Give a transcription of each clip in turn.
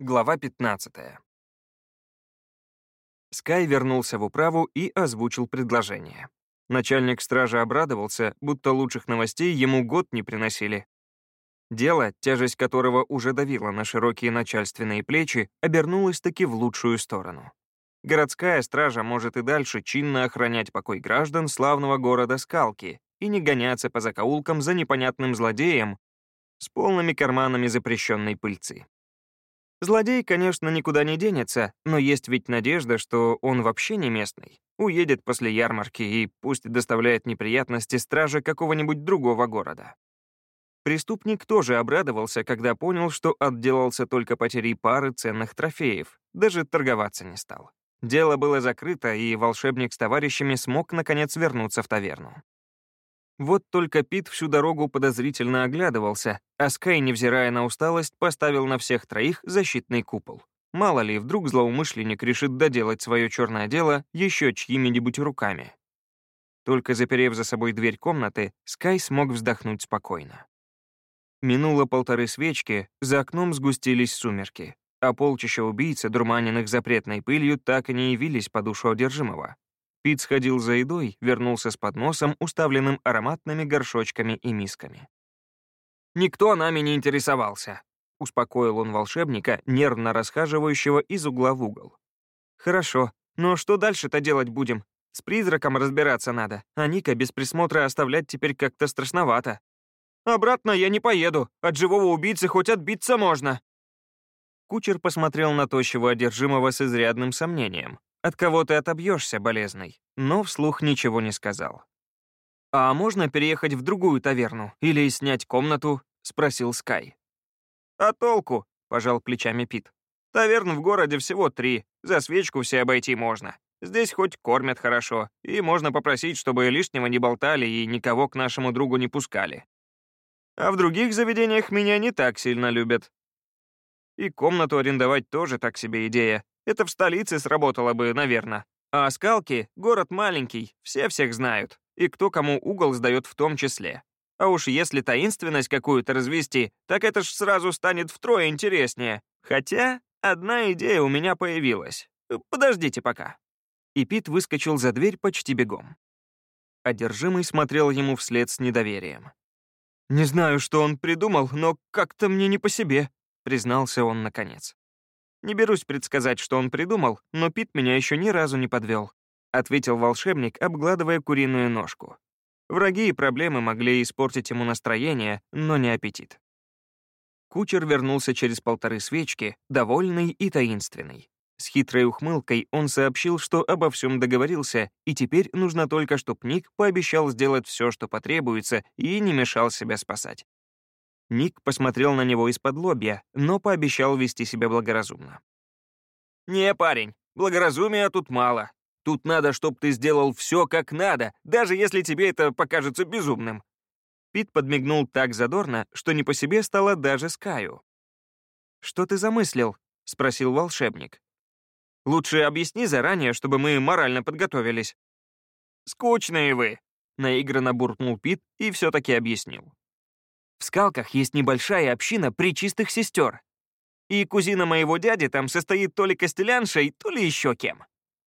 Глава 15. Скай вернулся в управу и озвучил предложение. Начальник стражи обрадовался, будто лучших новостей ему год не приносили. Дело, тяжесть которого уже давила на широкие начальственные плечи, обернулось таки в лучшую сторону. Городская стража может и дальше чинно охранять покой граждан славного города Скалки и не гоняться по закоулкам за непонятным злодеем с полными карманами запрещенной пыльцы. Злодей, конечно, никуда не денется, но есть ведь надежда, что он вообще не местный. Уедет после ярмарки и пусть доставляет неприятности страже какого-нибудь другого города. Преступник тоже обрадовался, когда понял, что отделался только потерей пары ценных трофеев, даже торговаться не стал. Дело было закрыто, и волшебник с товарищами смог, наконец, вернуться в таверну. Вот только Пит всю дорогу подозрительно оглядывался, а Скай, невзирая на усталость, поставил на всех троих защитный купол. Мало ли, вдруг злоумышленник решит доделать свое черное дело еще чьими-нибудь руками. Только заперев за собой дверь комнаты, Скай смог вздохнуть спокойно. Минуло полторы свечки, за окном сгустились сумерки, а полчища убийц, дурманенных запретной пылью, так и не явились по душу одержимого. Пит сходил за едой, вернулся с подносом, уставленным ароматными горшочками и мисками. «Никто нами не интересовался», — успокоил он волшебника, нервно расхаживающего из угла в угол. «Хорошо, но что дальше-то делать будем? С призраком разбираться надо, а Ника без присмотра оставлять теперь как-то страшновато. Обратно я не поеду, от живого убийцы хоть отбиться можно». Кучер посмотрел на тощего одержимого с изрядным сомнением. От кого ты отобьешься, болезный, но вслух ничего не сказал. «А можно переехать в другую таверну или снять комнату?» — спросил Скай. «А толку?» — пожал плечами Пит. «Таверн в городе всего три, за свечку все обойти можно. Здесь хоть кормят хорошо, и можно попросить, чтобы лишнего не болтали и никого к нашему другу не пускали. А в других заведениях меня не так сильно любят. И комнату арендовать тоже так себе идея. Это в столице сработало бы, наверное. А Скалки — город маленький, все всех знают. И кто кому угол сдает в том числе. А уж если таинственность какую-то развести, так это ж сразу станет втрое интереснее. Хотя одна идея у меня появилась. Подождите пока. И Пит выскочил за дверь почти бегом. Одержимый смотрел ему вслед с недоверием. «Не знаю, что он придумал, но как-то мне не по себе», — признался он наконец. Не берусь предсказать, что он придумал, но Пит меня еще ни разу не подвел», — ответил волшебник, обгладывая куриную ножку. Враги и проблемы могли испортить ему настроение, но не аппетит. Кучер вернулся через полторы свечки, довольный и таинственный. С хитрой ухмылкой он сообщил, что обо всем договорился, и теперь нужно только, чтобы Ник пообещал сделать все, что потребуется, и не мешал себя спасать. Ник посмотрел на него из-под лобья, но пообещал вести себя благоразумно. «Не, парень, благоразумия тут мало. Тут надо, чтобы ты сделал все как надо, даже если тебе это покажется безумным». Пит подмигнул так задорно, что не по себе стало даже Скаю. «Что ты замыслил?» — спросил волшебник. «Лучше объясни заранее, чтобы мы морально подготовились». «Скучные вы», — наигранно буркнул Пит и все-таки объяснил. В скалках есть небольшая община причистых сестер. И кузина моего дяди там состоит то ли костеляншей, то ли еще кем.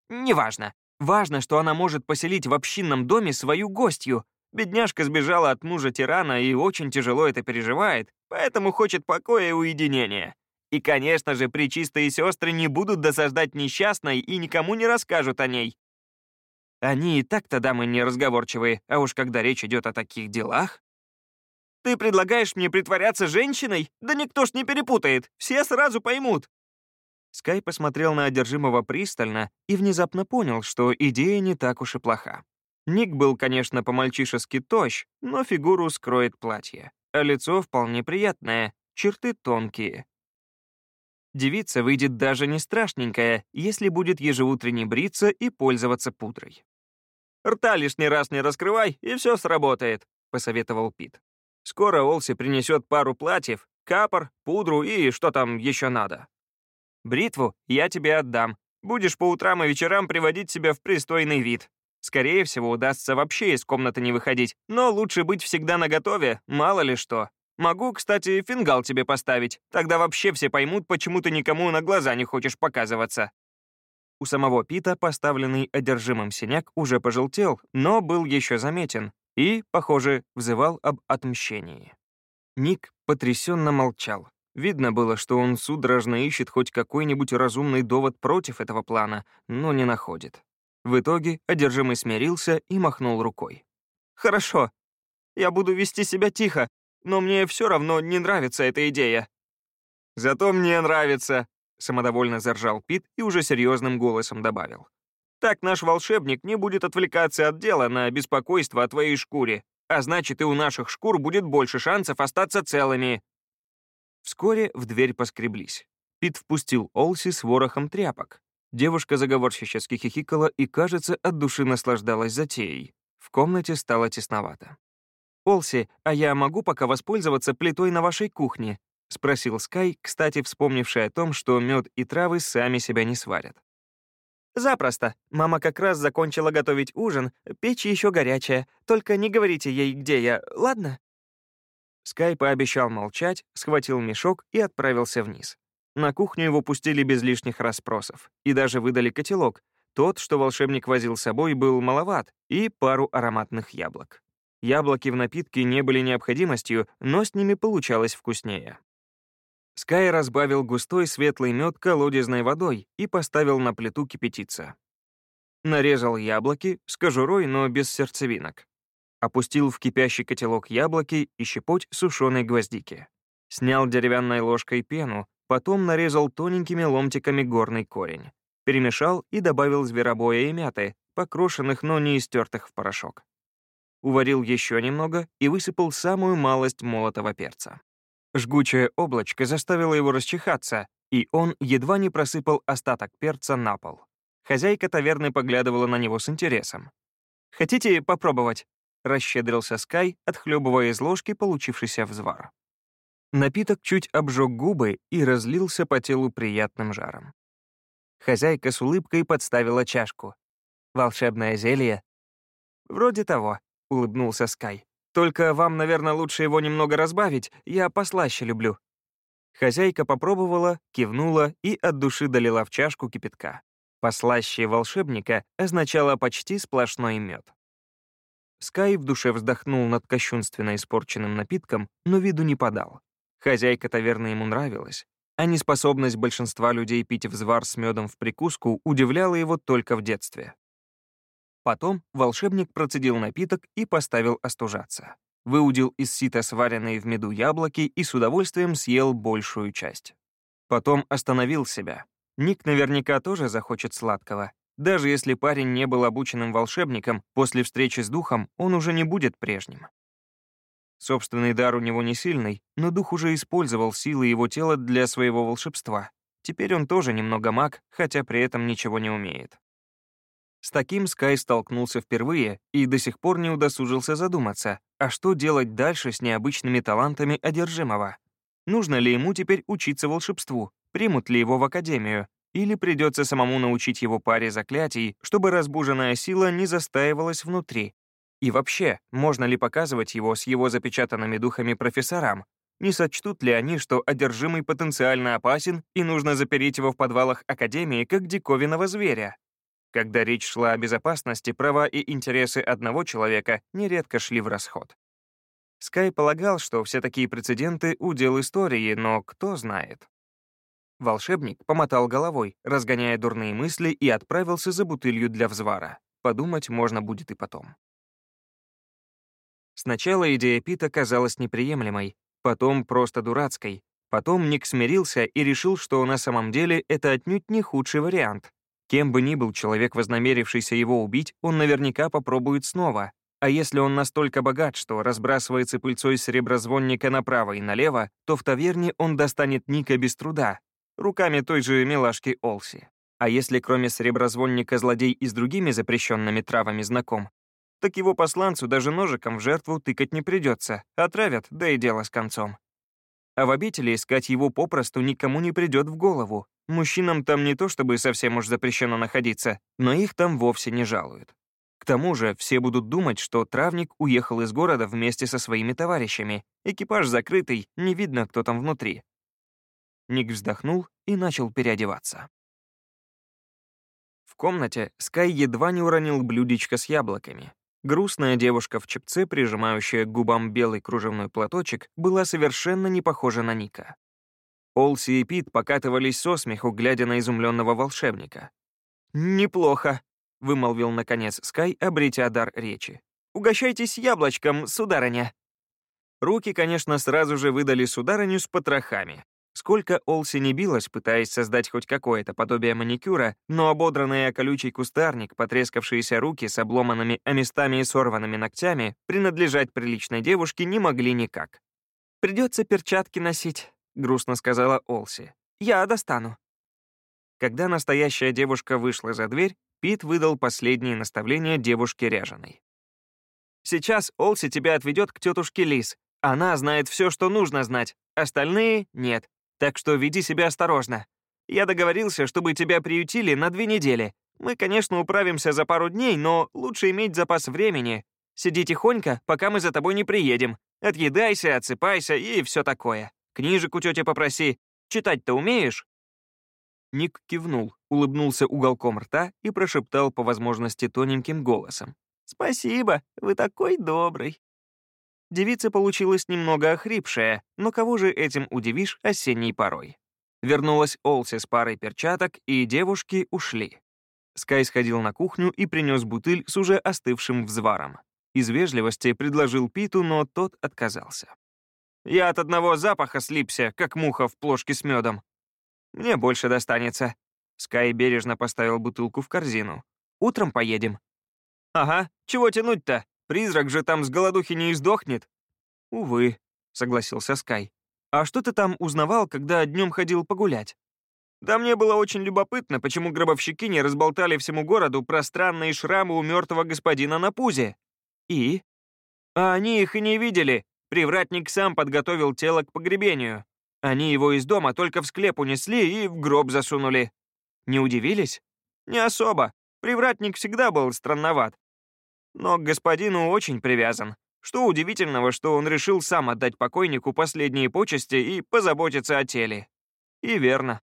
Неважно. Важно, что она может поселить в общинном доме свою гостью. Бедняжка сбежала от мужа-тирана и очень тяжело это переживает, поэтому хочет покоя и уединения. И, конечно же, причистые сестры не будут досаждать несчастной и никому не расскажут о ней. Они и так-то дамы неразговорчивые, а уж когда речь идет о таких делах... Ты предлагаешь мне притворяться женщиной? Да никто ж не перепутает, все сразу поймут». Скай посмотрел на одержимого пристально и внезапно понял, что идея не так уж и плоха. Ник был, конечно, по-мальчишески тощ, но фигуру скроет платье, а лицо вполне приятное, черты тонкие. Девица выйдет даже не страшненькая, если будет ежеутренне бриться и пользоваться пудрой. «Рта лишний раз не раскрывай, и все сработает», — посоветовал Пит. Скоро Олси принесет пару платьев, капор, пудру и что там еще надо. Бритву я тебе отдам. Будешь по утрам и вечерам приводить себя в пристойный вид. Скорее всего, удастся вообще из комнаты не выходить, но лучше быть всегда наготове, мало ли что. Могу, кстати, фингал тебе поставить. Тогда вообще все поймут, почему ты никому на глаза не хочешь показываться». У самого Пита поставленный одержимым синяк уже пожелтел, но был еще заметен и, похоже, взывал об отмщении. Ник потрясенно молчал. Видно было, что он судорожно ищет хоть какой-нибудь разумный довод против этого плана, но не находит. В итоге одержимый смирился и махнул рукой. «Хорошо, я буду вести себя тихо, но мне все равно не нравится эта идея». «Зато мне нравится», Самодовольно заржал Пит и уже серьезным голосом добавил. «Так наш волшебник не будет отвлекаться от дела на беспокойство о твоей шкуре, а значит, и у наших шкур будет больше шансов остаться целыми». Вскоре в дверь поскреблись. Пит впустил Олси с ворохом тряпок. Девушка заговорщически хихикала и, кажется, от души наслаждалась затеей. В комнате стало тесновато. «Олси, а я могу пока воспользоваться плитой на вашей кухне?» — спросил Скай, кстати, вспомнивший о том, что мед и травы сами себя не сварят. «Запросто. Мама как раз закончила готовить ужин, печь еще горячая. Только не говорите ей, где я, ладно?» Скай пообещал молчать, схватил мешок и отправился вниз. На кухню его пустили без лишних расспросов и даже выдали котелок. Тот, что волшебник возил с собой, был маловат, и пару ароматных яблок. Яблоки в напитке не были необходимостью, но с ними получалось вкуснее. Скай разбавил густой светлый мед колодезной водой и поставил на плиту кипятиться. Нарезал яблоки с кожурой, но без сердцевинок. Опустил в кипящий котелок яблоки и щепоть сушеной гвоздики. Снял деревянной ложкой пену, потом нарезал тоненькими ломтиками горный корень. Перемешал и добавил зверобоя и мяты, покрошенных, но не истертых в порошок. Уварил еще немного и высыпал самую малость молотого перца. Жгучее облачко заставило его расчихаться, и он едва не просыпал остаток перца на пол. Хозяйка таверны поглядывала на него с интересом. «Хотите попробовать?» — расщедрился Скай, отхлебывая из ложки получившийся взвар. Напиток чуть обжег губы и разлился по телу приятным жаром. Хозяйка с улыбкой подставила чашку. «Волшебное зелье?» «Вроде того», — улыбнулся Скай. Только вам, наверное, лучше его немного разбавить, я послаще люблю». Хозяйка попробовала, кивнула и от души долила в чашку кипятка. Послаще волшебника означало почти сплошной мед. Скай в душе вздохнул над кощунственно испорченным напитком, но виду не подал. Хозяйка таверны ему нравилась, а неспособность большинства людей пить взвар с медом в прикуску удивляла его только в детстве. Потом волшебник процедил напиток и поставил остужаться. Выудил из сита сваренные в меду яблоки и с удовольствием съел большую часть. Потом остановил себя. Ник наверняка тоже захочет сладкого. Даже если парень не был обученным волшебником, после встречи с духом он уже не будет прежним. Собственный дар у него не сильный, но дух уже использовал силы его тела для своего волшебства. Теперь он тоже немного маг, хотя при этом ничего не умеет. С таким Скай столкнулся впервые и до сих пор не удосужился задуматься, а что делать дальше с необычными талантами одержимого? Нужно ли ему теперь учиться волшебству? Примут ли его в академию? Или придется самому научить его паре заклятий, чтобы разбуженная сила не застаивалась внутри? И вообще, можно ли показывать его с его запечатанными духами профессорам? Не сочтут ли они, что одержимый потенциально опасен и нужно запереть его в подвалах Академии как диковинного зверя? Когда речь шла о безопасности, права и интересы одного человека нередко шли в расход. Скай полагал, что все такие прецеденты — удел истории, но кто знает. Волшебник помотал головой, разгоняя дурные мысли, и отправился за бутылью для взвара. Подумать можно будет и потом. Сначала идея Пита казалась неприемлемой, потом просто дурацкой, потом Ник смирился и решил, что на самом деле это отнюдь не худший вариант, Кем бы ни был человек, вознамерившийся его убить, он наверняка попробует снова. А если он настолько богат, что разбрасывается пыльцой сереброзвонника направо и налево, то в таверне он достанет Ника без труда, руками той же милашки Олси. А если кроме сереброзвонника злодей и с другими запрещенными травами знаком, так его посланцу даже ножиком в жертву тыкать не придется, отравят, да и дело с концом. А в обители искать его попросту никому не придет в голову, Мужчинам там не то чтобы совсем уж запрещено находиться, но их там вовсе не жалуют. К тому же все будут думать, что травник уехал из города вместе со своими товарищами. Экипаж закрытый, не видно, кто там внутри. Ник вздохнул и начал переодеваться. В комнате Скай едва не уронил блюдечко с яблоками. Грустная девушка в чепце, прижимающая к губам белый кружевной платочек, была совершенно не похожа на Ника. Олси и Пит покатывались со смеху, глядя на изумленного волшебника. «Неплохо», — вымолвил, наконец, Скай, обретя дар речи. «Угощайтесь яблочком, сударыня». Руки, конечно, сразу же выдали сударыню с потрохами. Сколько Олси не билась, пытаясь создать хоть какое-то подобие маникюра, но ободранный о колючий кустарник, потрескавшиеся руки с обломанными, а и сорванными ногтями принадлежать приличной девушке не могли никак. «Придется перчатки носить», — грустно сказала Олси. «Я достану». Когда настоящая девушка вышла за дверь, Пит выдал последние наставления девушке ряженой. «Сейчас Олси тебя отведет к тетушке Лис. Она знает все, что нужно знать. Остальные — нет. Так что веди себя осторожно. Я договорился, чтобы тебя приютили на две недели. Мы, конечно, управимся за пару дней, но лучше иметь запас времени. Сиди тихонько, пока мы за тобой не приедем. Отъедайся, отсыпайся и все такое. Книжек у тети попроси. Читать-то умеешь?» Ник кивнул, улыбнулся уголком рта и прошептал по возможности тоненьким голосом. «Спасибо, вы такой добрый». Девица получилась немного охрипшая, но кого же этим удивишь осенней порой? Вернулась Олси с парой перчаток, и девушки ушли. Скай сходил на кухню и принес бутыль с уже остывшим взваром. Из вежливости предложил Питу, но тот отказался. «Я от одного запаха слипся, как муха в плошке с медом. Мне больше достанется». Скай бережно поставил бутылку в корзину. «Утром поедем». «Ага, чего тянуть-то? Призрак же там с голодухи не издохнет». «Увы», — согласился Скай. «А что ты там узнавал, когда днем ходил погулять?» «Да мне было очень любопытно, почему гробовщики не разболтали всему городу про странные шрамы у мертвого господина на пузе». «И?» «А они их и не видели. Привратник сам подготовил тело к погребению. Они его из дома только в склеп унесли и в гроб засунули». «Не удивились?» «Не особо. Привратник всегда был странноват но к господину очень привязан. Что удивительного, что он решил сам отдать покойнику последние почести и позаботиться о теле. И верно.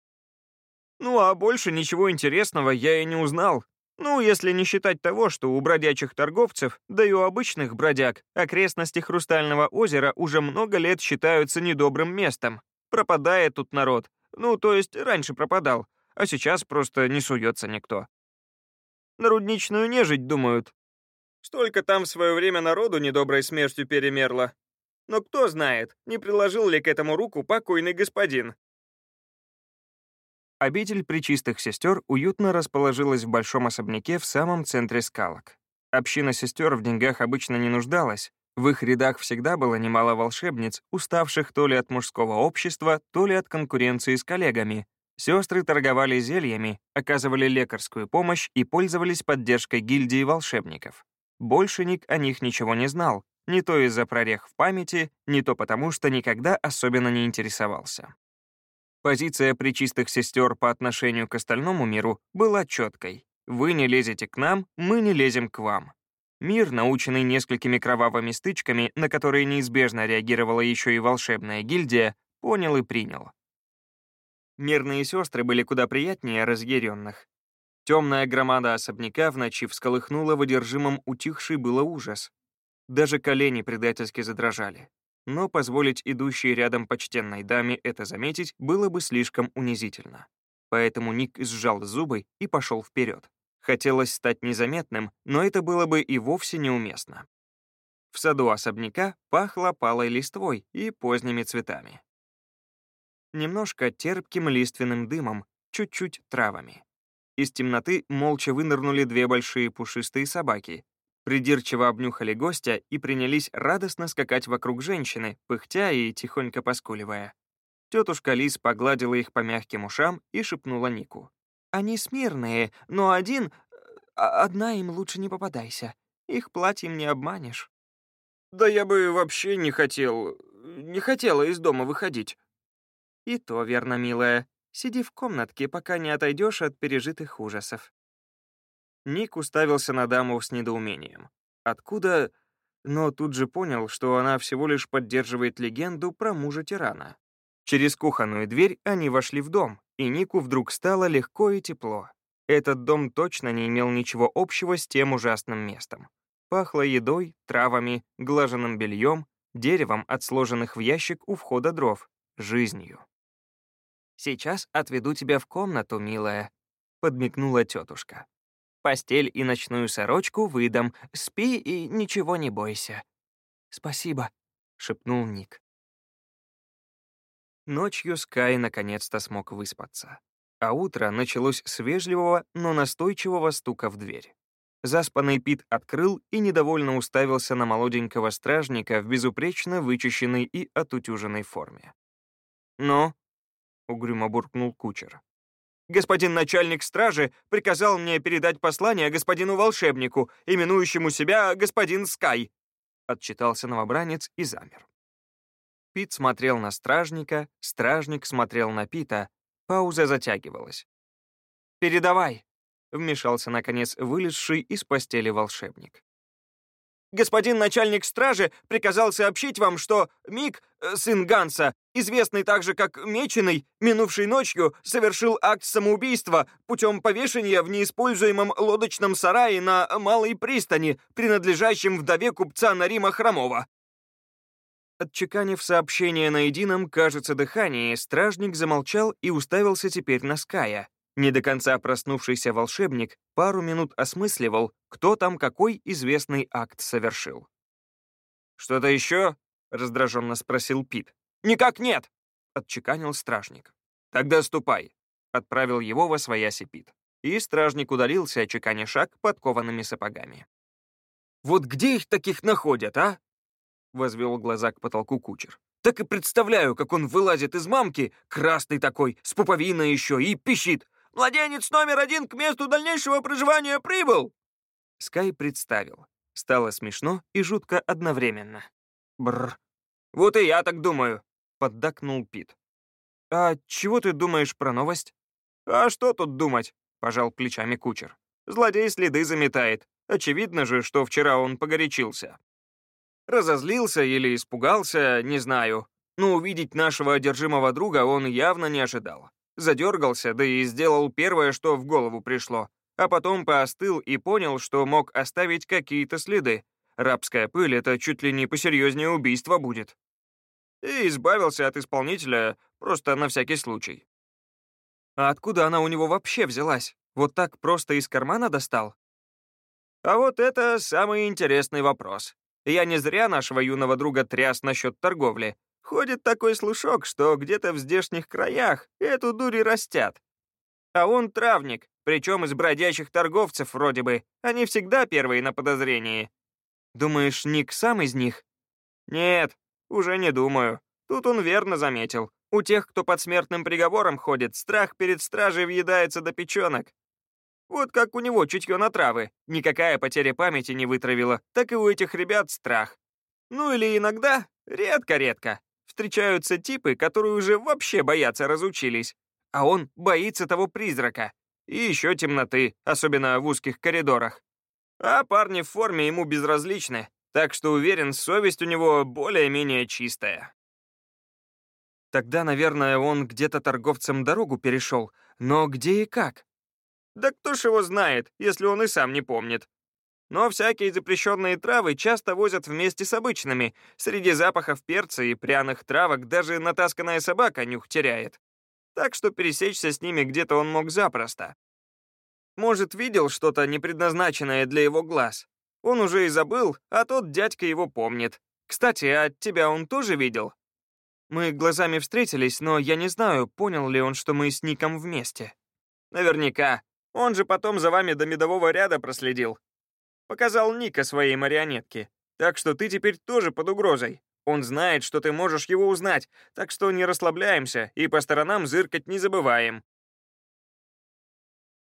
Ну а больше ничего интересного я и не узнал. Ну, если не считать того, что у бродячих торговцев, да и у обычных бродяг, окрестности Хрустального озера уже много лет считаются недобрым местом. Пропадает тут народ. Ну, то есть раньше пропадал, а сейчас просто не суется никто. На рудничную нежить думают, Столько там в свое время народу недоброй смертью перемерло. Но кто знает, не приложил ли к этому руку покойный господин. Обитель Пречистых Сестер уютно расположилась в большом особняке в самом центре скалок. Община сестер в деньгах обычно не нуждалась, в их рядах всегда было немало волшебниц, уставших то ли от мужского общества, то ли от конкуренции с коллегами. Сестры торговали зельями, оказывали лекарскую помощь и пользовались поддержкой гильдии волшебников. Больше Ник о них ничего не знал, не то из-за прорех в памяти, не то потому, что никогда особенно не интересовался. Позиция причистых сестер по отношению к остальному миру была четкой. Вы не лезете к нам, мы не лезем к вам. Мир, наученный несколькими кровавыми стычками, на которые неизбежно реагировала еще и волшебная гильдия, понял и принял. Мирные сестры были куда приятнее разъяренных. Темная громада особняка в ночи всколыхнула в одержимом утихший было ужас. Даже колени предательски задрожали. Но позволить идущей рядом почтенной даме это заметить было бы слишком унизительно. Поэтому Ник сжал зубы и пошел вперед. Хотелось стать незаметным, но это было бы и вовсе неуместно. В саду особняка пахло палой листвой и поздними цветами. Немножко терпким лиственным дымом, чуть-чуть травами. Из темноты молча вынырнули две большие пушистые собаки. Придирчиво обнюхали гостя и принялись радостно скакать вокруг женщины, пыхтя и тихонько поскуливая. Тетушка Лис погладила их по мягким ушам и шепнула Нику. «Они смирные, но один... А, одна им лучше не попадайся. Их платьем не обманешь». «Да я бы вообще не хотел... не хотела из дома выходить». «И то верно, милая. Сиди в комнатке, пока не отойдешь от пережитых ужасов. Ник уставился на даму с недоумением. Откуда... Но тут же понял, что она всего лишь поддерживает легенду про мужа тирана. Через кухонную дверь они вошли в дом, и Нику вдруг стало легко и тепло. Этот дом точно не имел ничего общего с тем ужасным местом. Пахло едой, травами, глаженным бельем, деревом от сложенных в ящик у входа дров, жизнью. «Сейчас отведу тебя в комнату, милая», — подмигнула тетушка. «Постель и ночную сорочку выдам. Спи и ничего не бойся». «Спасибо», — шепнул Ник. Ночью Скай наконец-то смог выспаться. А утро началось с вежливого, но настойчивого стука в дверь. Заспанный Пит открыл и недовольно уставился на молоденького стражника в безупречно вычищенной и отутюженной форме. «Ну?» — угрюмо буркнул кучер. «Господин начальник стражи приказал мне передать послание господину волшебнику, именующему себя господин Скай», — отчитался новобранец и замер. Пит смотрел на стражника, стражник смотрел на Пита. Пауза затягивалась. «Передавай», — вмешался, наконец, вылезший из постели волшебник. «Господин начальник стражи приказал сообщить вам, что Мик, э, сын Ганса, известный также как Меченый, минувшей ночью совершил акт самоубийства путем повешения в неиспользуемом лодочном сарае на Малой пристани, принадлежащем вдове купца Нарима Хромова. Отчеканив сообщение на едином, кажется, дыхании, стражник замолчал и уставился теперь на Ская. Не до конца проснувшийся волшебник пару минут осмысливал, кто там какой известный акт совершил. «Что-то еще?» — раздраженно спросил Пит. «Никак нет!» — отчеканил стражник. «Тогда ступай», — отправил его во свояси Пит. И стражник удалился, очеканя шаг подкованными сапогами. «Вот где их таких находят, а?» возвел глаза к потолку кучер. «Так и представляю, как он вылазит из мамки, красный такой, с пуповиной еще, и пищит. «Младенец номер один к месту дальнейшего проживания прибыл!» Скай представил. Стало смешно и жутко одновременно. Бррр. «Вот и я так думаю», — поддакнул Пит. «А чего ты думаешь про новость?» «А что тут думать?» — пожал плечами кучер. «Злодей следы заметает. Очевидно же, что вчера он погорячился. Разозлился или испугался, не знаю. Но увидеть нашего одержимого друга он явно не ожидал. Задергался, да и сделал первое, что в голову пришло. А потом поостыл и понял, что мог оставить какие-то следы. Рабская пыль — это чуть ли не посерьезнее убийства будет. И избавился от исполнителя просто на всякий случай. А откуда она у него вообще взялась? Вот так просто из кармана достал? А вот это самый интересный вопрос. Я не зря нашего юного друга тряс насчет торговли. Ходит такой слушок, что где-то в здешних краях эту дури растят. А он травник, причем из бродячих торговцев вроде бы. Они всегда первые на подозрении. Думаешь, Ник сам из них? Нет, уже не думаю. Тут он верно заметил. У тех, кто под смертным приговором ходит, страх перед стражей въедается до печенок. Вот как у него чутье на травы. Никакая потеря памяти не вытравила, так и у этих ребят страх. Ну или иногда, редко-редко, встречаются типы, которые уже вообще бояться разучились. А он боится того призрака. И еще темноты, особенно в узких коридорах. А парни в форме ему безразличны, так что уверен, совесть у него более-менее чистая. Тогда, наверное, он где-то торговцам дорогу перешел, но где и как? Да кто ж его знает, если он и сам не помнит. Но всякие запрещенные травы часто возят вместе с обычными. Среди запахов перца и пряных травок даже натасканная собака нюх теряет. Так что пересечься с ними где-то он мог запросто. Может, видел что-то непредназначенное для его глаз. Он уже и забыл, а тот дядька его помнит. Кстати, а тебя он тоже видел? Мы глазами встретились, но я не знаю, понял ли он, что мы с Ником вместе. Наверняка. Он же потом за вами до медового ряда проследил. Показал Ника своей марионетке. Так что ты теперь тоже под угрозой. Он знает, что ты можешь его узнать, так что не расслабляемся и по сторонам зыркать не забываем.